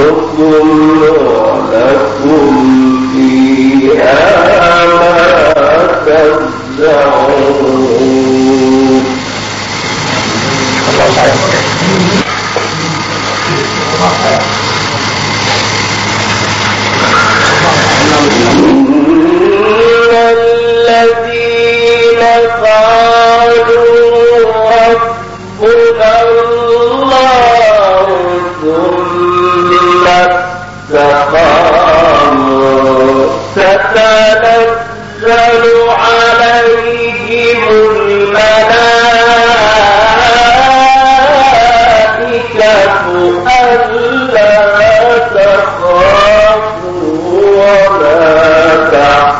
أنفسكم ولكم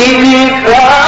التي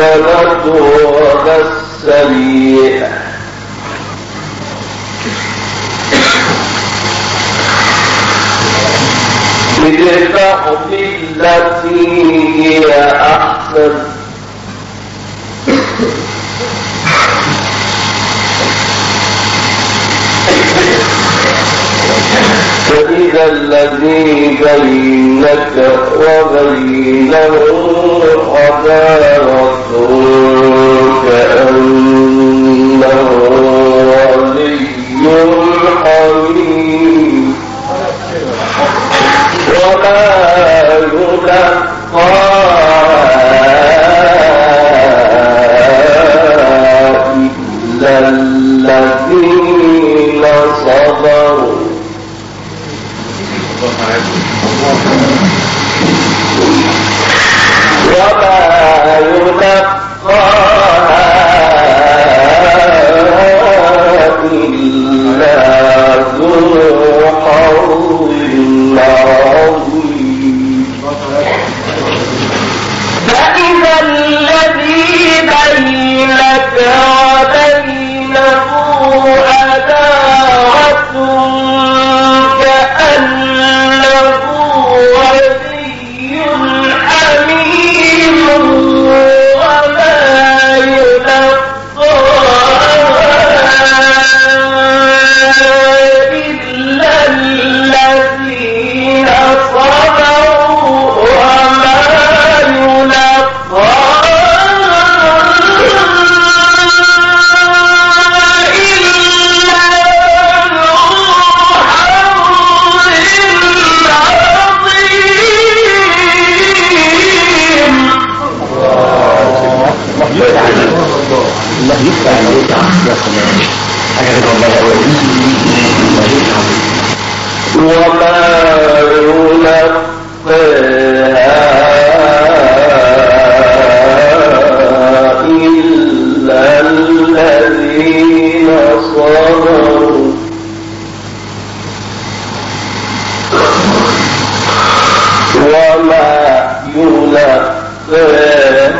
الحسنة والسيئة ادفع بالتي هي أحسن. الذي بينك وبينه عداوة كأنه ولي حميم وما يلقى إلا الذين صبروا. وما يلقاها إلا ذو حظ عظيم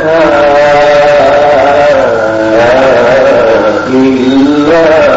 لا إله إلا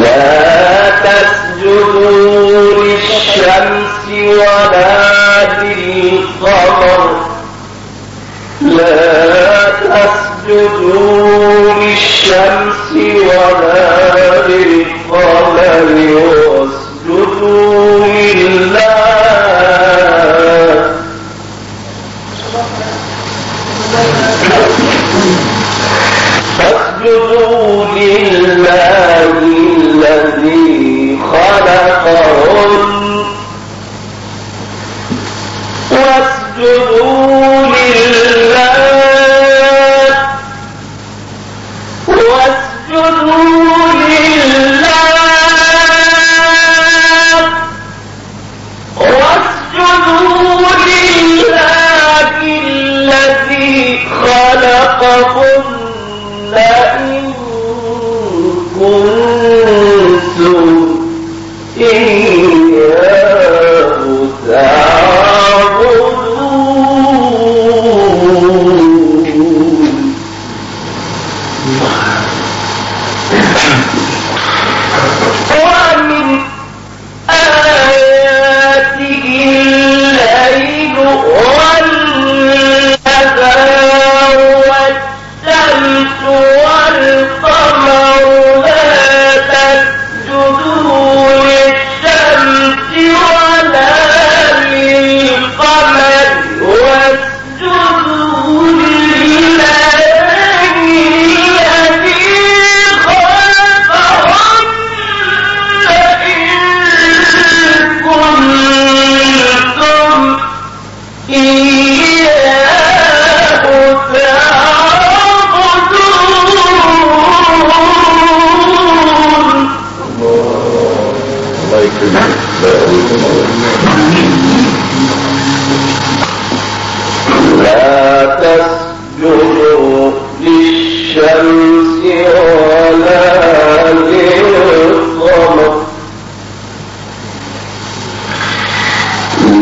لا تسجدوا للشمس ولا للقمر لا تسجدوا للشمس ولا للقمر واسجدوا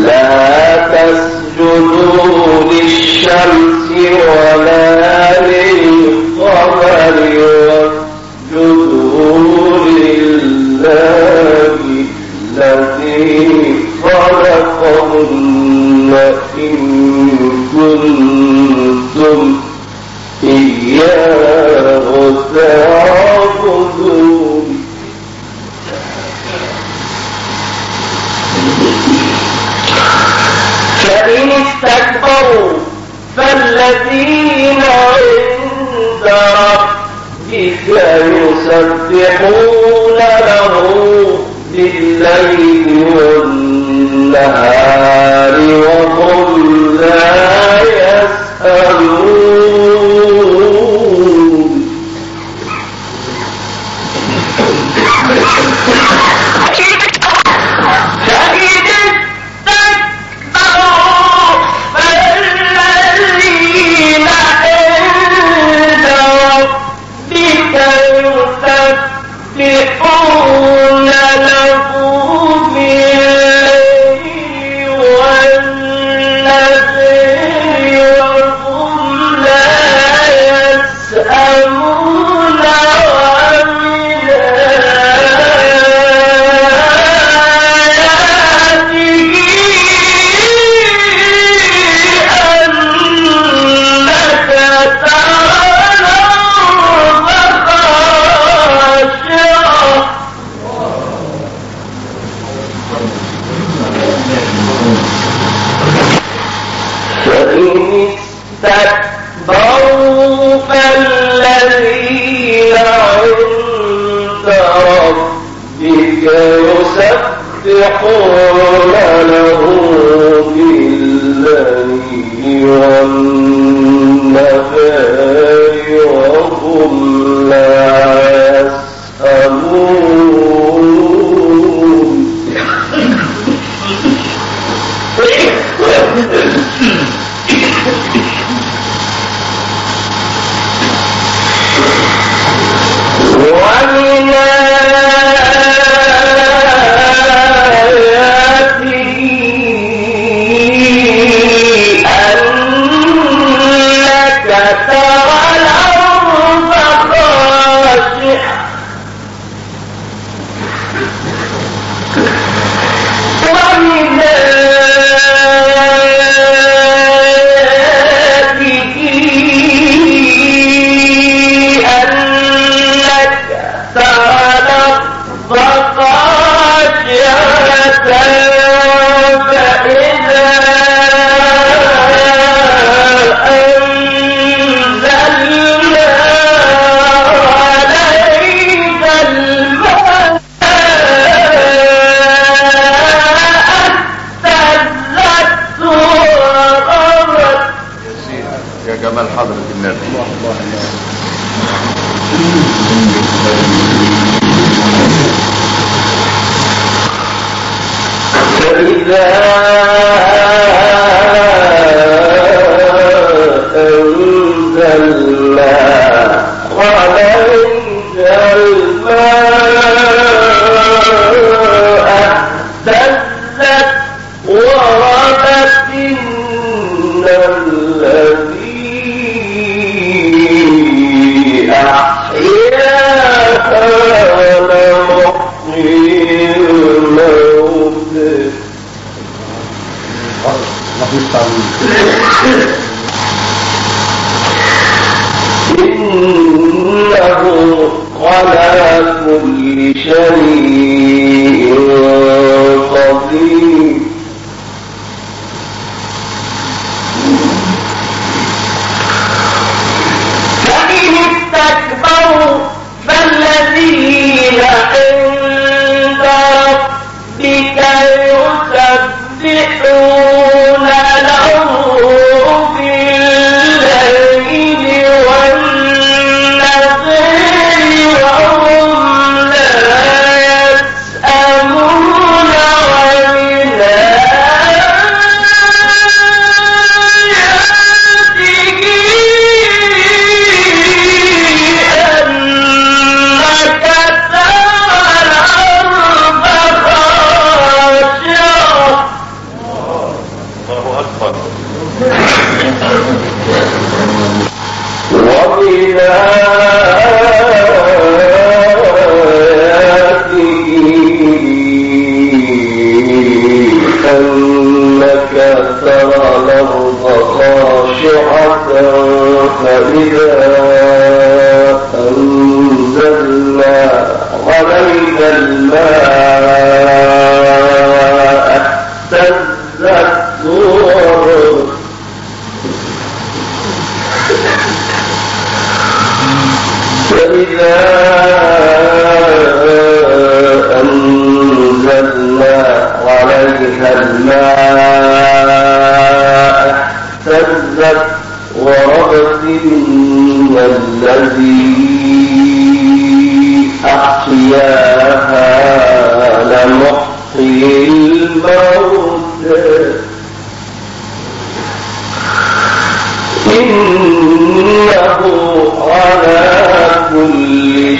لا تسجدوا للشمس ولا للقمر فالذين عند ربك يسبحون له بالليل والنهار وهم لا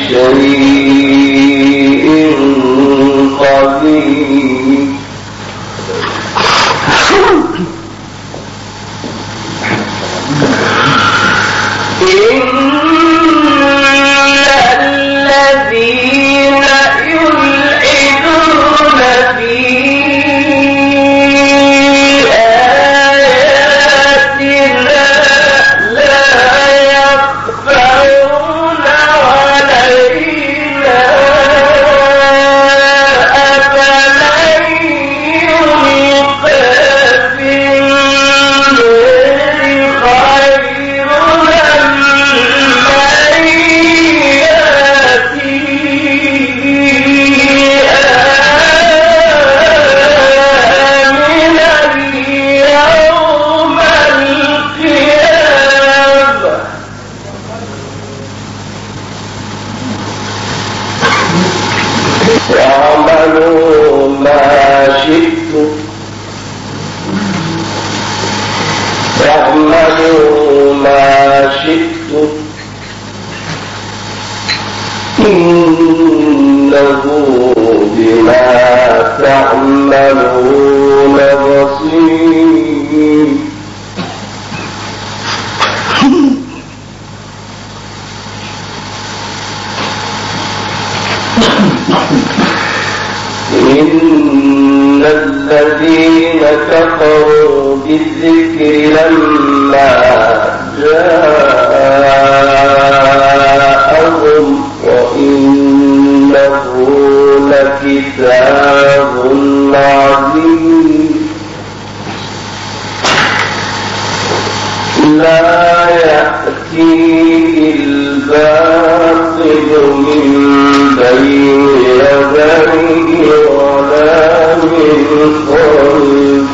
شريك شئت واعملوا ما شئت إنه بما تعملون بصير Thank you. إن الذين كفروا بالذكر لما جاءهم وإنه لكتاب عظيم لا يأتيه إلا الفاسد من بين يديه ولا من خلفه.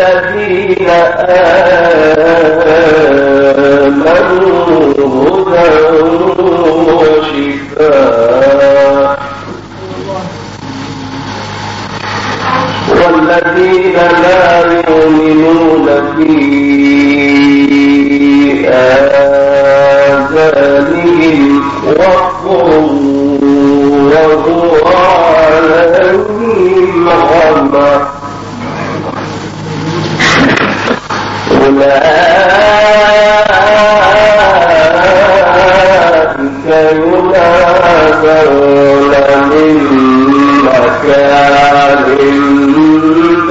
الذين آمنوا هدى وشفاء والذين لا يؤمنون في آذانهم وقر وهو عليهم غمّة. ينادون من مكان بعيد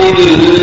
به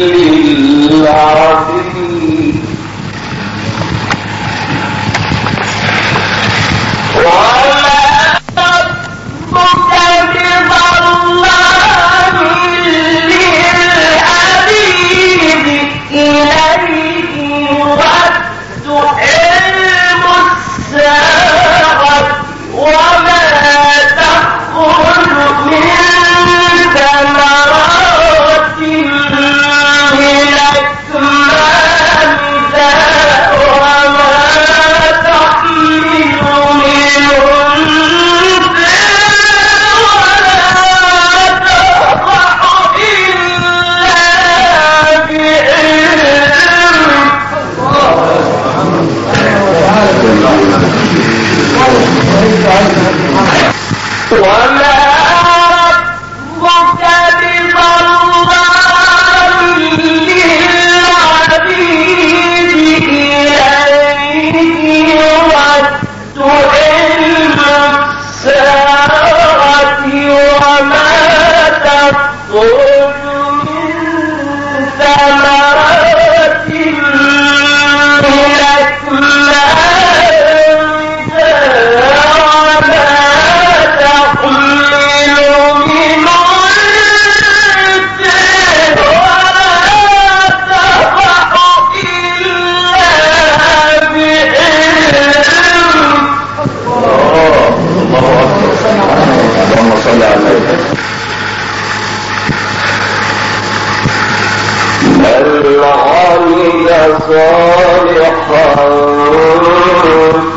عمل صالحا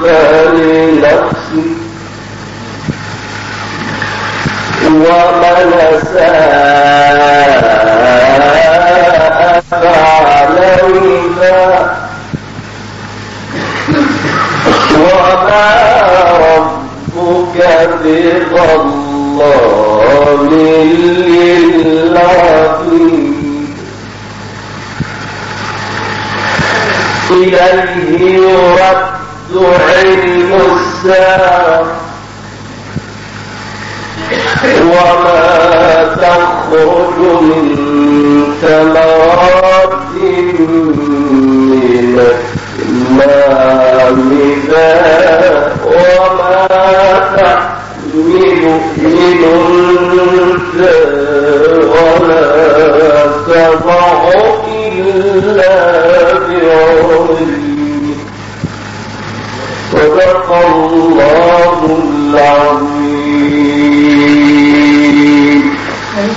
فلنفسه ومن ساء فعليها وما ربك بظلام للعبيد إليه يرد علم الساعة. وما تخرج من ثمرات من الإمام وما تحمل من أنثى ولا تضع صدق الله العظيم